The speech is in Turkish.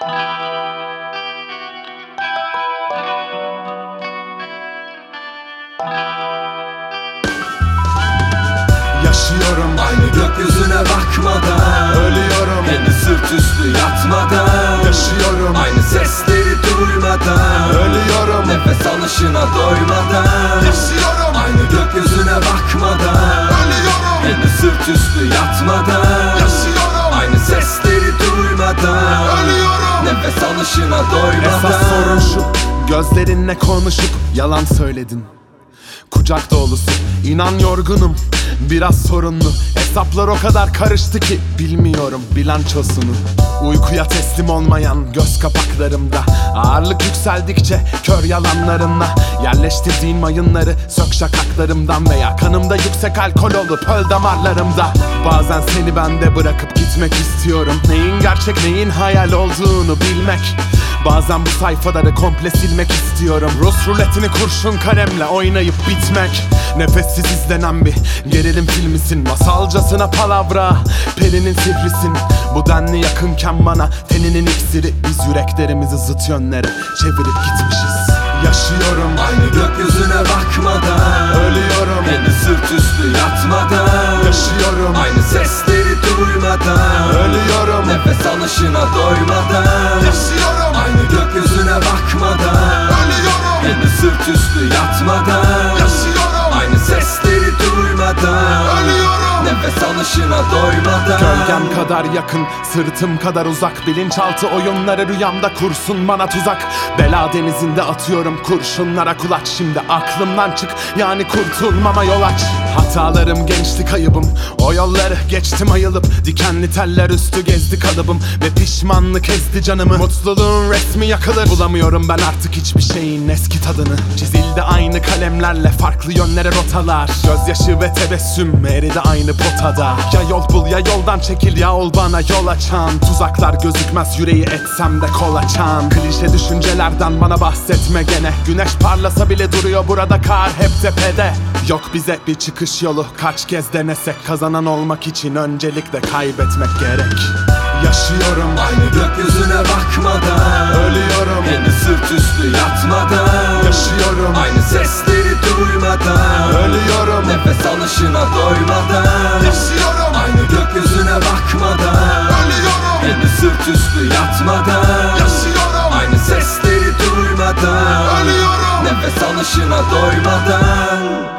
Yaşıyorum Aynı gökyüzüne bakmadan. Ölüyorum Henüz sırt üstü yatmadan. Yaşıyorum Aynı sesleri duymadan. Ölüyorum Nefes alışına doymadan. Yaşıyorum Aynı gökyüzüne bakmadan. Ölüyorum Henüz sırt üstü yatmadan. Yaşıyorum Aynı sesleri duymadan Alışına doymadan Esas sorun şu Gözlerinle konuşup yalan söyledin. Kucak dolusu inan yorgunum Biraz sorunlu. Hesaplar o kadar karıştı ki Bilmiyorum bilançosunu. Uykuya teslim olmayan göz kapaklarımda. Ağırlık yükseldikçe kör yalanlarınla Yerleştirdiğin mayınları sök şakaklarımdan Veya kanımda yüksek alkol olup öl damarlarımda. Bazen seni bende bırakıp gitmek istiyorum. Neyin gerçek neyin hayal olduğunu bilmek Bazen bu sayfaları komple silmek istiyorum. Rus ruletini kurşun kalemle oynayıp bitmek. Nefessiz izlenen bir gerilim filmisin. Masalcasına palavra Pelinin sihrisin. Bu denli yakınken bana teninin iksiri. Biz yüreklerimizi zıt yönlere çevirip gitmişiz. Yaşıyorum Aynı gökyüzüne bakmadan. Ölüyorum Henüz sırt üstü yatmadan. Yaşıyorum Aynı sesleri duymadan. Ölüyorum Nefes alışına doymadan. Yaşıyorum Aynı gökyüzüne bakmadan Ölüyorum. Henüz sırt üstü yatmadan Yaşıyorum. Aynı sesleri duymadan Ölüyorum. Nefes alışına doymadan. Gölgem kadar yakın, sırtım kadar uzak. Bilinçaltı oyunları rüyamda kursun bana tuzak. Bela denizinde atıyorum kurşunlara kulaç. Şimdi aklımdan çık yani kurtulmama yol aç Hatalarım gençlik ayıbım O yolları geçtim ayılıp Dikenli teller üstü gezdi kalıbım. Ve pişmanlık ezdi canımı. Mutluluğun resmi yakılır. Bulamıyorum ben artık hiçbir şeyin eski tadını. Çizildi aynı kalemlerle farklı yönlere rotalar. Gözyaşı ve tebessüm eridi aynı potada. Ya yol bul ya yoldan çekil ya ol bana yol açan. Tuzaklar gözükmez yüreği etsem de kol açan. Klişe düşüncelerden bana bahsetme gene. Güneş parlasa bile duruyor burada kar hep tepede. Yok bize bir çıkış yolu. Kaç kez denesek Kazanan olmak için öncelikle kaybetmek gerek. Yaşıyorum Aynı gökyüzüne bakmadan. Ölüyorum Henüz sırt üstü yatmadan. Yaşıyorum Aynı sesleri duymadan. Ölüyorum Nefes alışına doymadan. Yaşıyorum Aynı gökyüzüne bakmadan. Ölüyorum Henüz sırt üstü yatmadan. Yaşıyorum Aynı sesleri duymadan. Ölüyorum Nefes alışına doymadan